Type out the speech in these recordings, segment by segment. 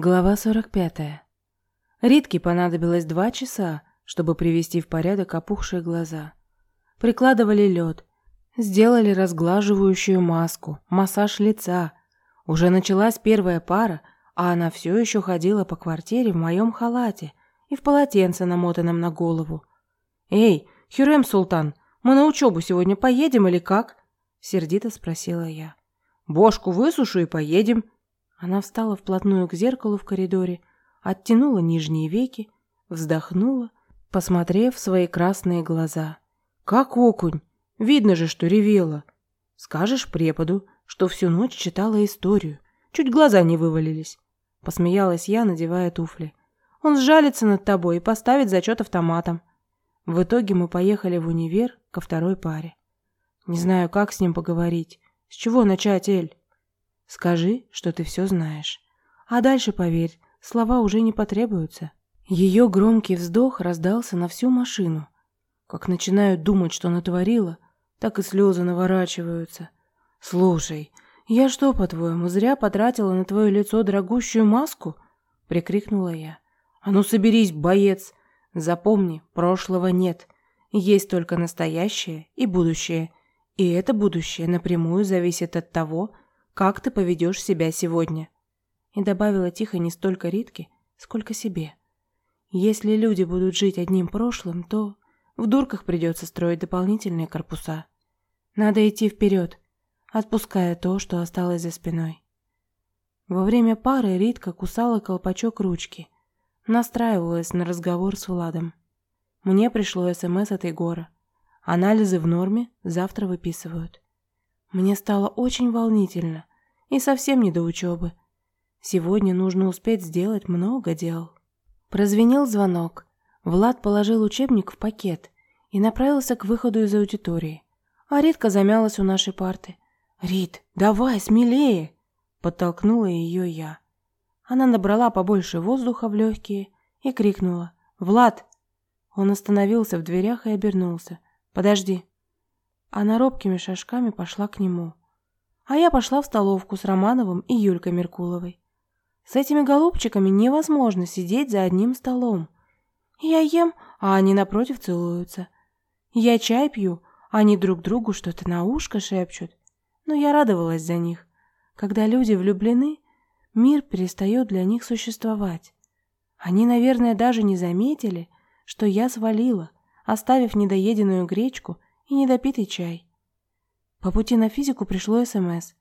Глава 45. Ритке понадобилось два часа, чтобы привести в порядок опухшие глаза. Прикладывали лед, сделали разглаживающую маску, массаж лица. Уже началась первая пара, а она все еще ходила по квартире в моем халате и в полотенце, намотанном на голову. «Эй, Хюрем Султан, мы на учебу сегодня поедем или как?» – сердито спросила я. «Бошку высушу и поедем», она встала вплотную к зеркалу в коридоре, оттянула нижние веки, вздохнула, посмотрев в свои красные глаза. «Как окунь! Видно же, что ревела. Скажешь преподу, что всю ночь читала историю. Чуть глаза не вывалились». Посмеялась я, надевая туфли. «Он сжалится над тобой и поставит зачет автоматом». В итоге мы поехали в универ ко второй паре. Не знаю, как с ним поговорить. С чего начать, Эль? Скажи, что ты все знаешь. А дальше, поверь, слова уже не потребуются. Ее громкий вздох раздался на всю машину. Как начинаю думать, что натворила, так и слезы наворачиваются. Слушай, я что, по-твоему, зря потратила на твое лицо дорогущую маску? прикрикнула я. А ну соберись, боец. Запомни, прошлого нет. Есть только настоящее и будущее. И это будущее напрямую зависит от того, как ты поведешь себя сегодня?» И добавила тихо не столько Ритке, сколько себе. «Если люди будут жить одним прошлым, то в дурках придется строить дополнительные корпуса. Надо идти вперед, отпуская то, что осталось за спиной». Во время пары Ритка кусала колпачок ручки, настраивалась на разговор с Владом. Мне пришло СМС от Егора. Анализы в норме, завтра выписывают. Мне стало очень волнительно и совсем не до учебы. Сегодня нужно успеть сделать много дел. Прозвенел звонок. Влад положил учебник в пакет и направился к выходу из аудитории. А Ритка замялась у нашей парты. «Рит, давай, смелее!» Подтолкнула ее я. Она набрала побольше воздуха в легкие и крикнула. «Влад!» Он остановился в дверях и обернулся. «Подожди!» Она робкими шажками пошла к нему. А я пошла в столовку с Романовым и Юлькой Меркуловой. С этими голубчиками невозможно сидеть за одним столом. Я ем, а они напротив целуются. Я чай пью, а они друг другу что-то на ушко шепчут. Но я радовалась за них. Когда люди влюблены, мир перестает для них существовать. Они, наверное, даже не заметили, что я свалила, оставив недоеденную гречку и недопитый чай. По пути на физику пришло СМС.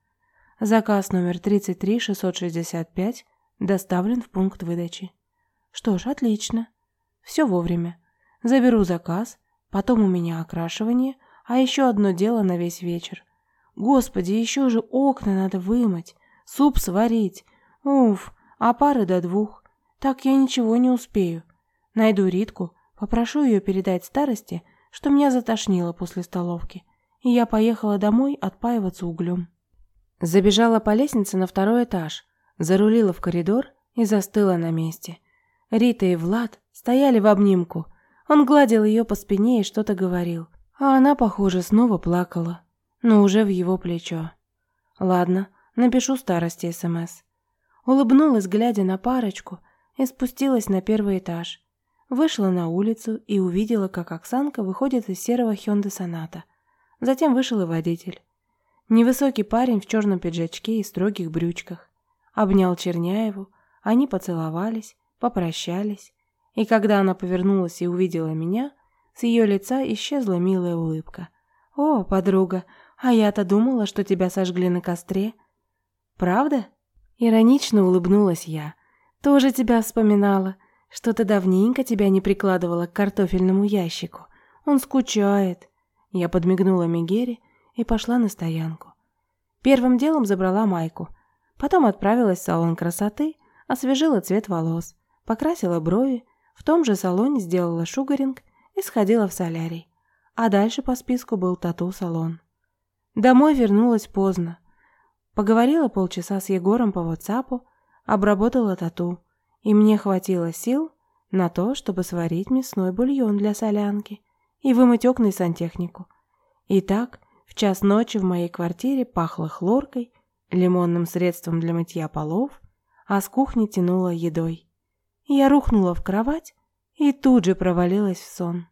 Заказ номер 33665 доставлен в пункт выдачи. Что ж, отлично. Все вовремя. Заберу заказ, потом у меня окрашивание, а еще одно дело на весь вечер. Господи, еще же окна надо вымыть, суп сварить. Уф, а пары до двух. Так я ничего не успею. Найду Ритку, попрошу ее передать старости, что меня затошнило после столовки и я поехала домой отпаиваться углем. Забежала по лестнице на второй этаж, зарулила в коридор и застыла на месте. Рита и Влад стояли в обнимку. Он гладил ее по спине и что-то говорил. А она, похоже, снова плакала, но уже в его плечо. Ладно, напишу старости СМС. Улыбнулась, глядя на парочку, и спустилась на первый этаж. Вышла на улицу и увидела, как Оксанка выходит из серого Hyundai Соната – Затем вышел и водитель. Невысокий парень в черном пиджачке и строгих брючках. Обнял Черняеву, они поцеловались, попрощались. И когда она повернулась и увидела меня, с ее лица исчезла милая улыбка. «О, подруга, а я-то думала, что тебя сожгли на костре». «Правда?» Иронично улыбнулась я. «Тоже тебя вспоминала. Что-то давненько тебя не прикладывала к картофельному ящику. Он скучает». Я подмигнула Мегере и пошла на стоянку. Первым делом забрала майку. Потом отправилась в салон красоты, освежила цвет волос, покрасила брови, в том же салоне сделала шугаринг и сходила в солярий. А дальше по списку был тату-салон. Домой вернулась поздно. Поговорила полчаса с Егором по WhatsApp, обработала тату, и мне хватило сил на то, чтобы сварить мясной бульон для солянки и вымыть окна и сантехнику. И так, в час ночи в моей квартире пахло хлоркой, лимонным средством для мытья полов, а с кухни тянуло едой. Я рухнула в кровать и тут же провалилась в сон.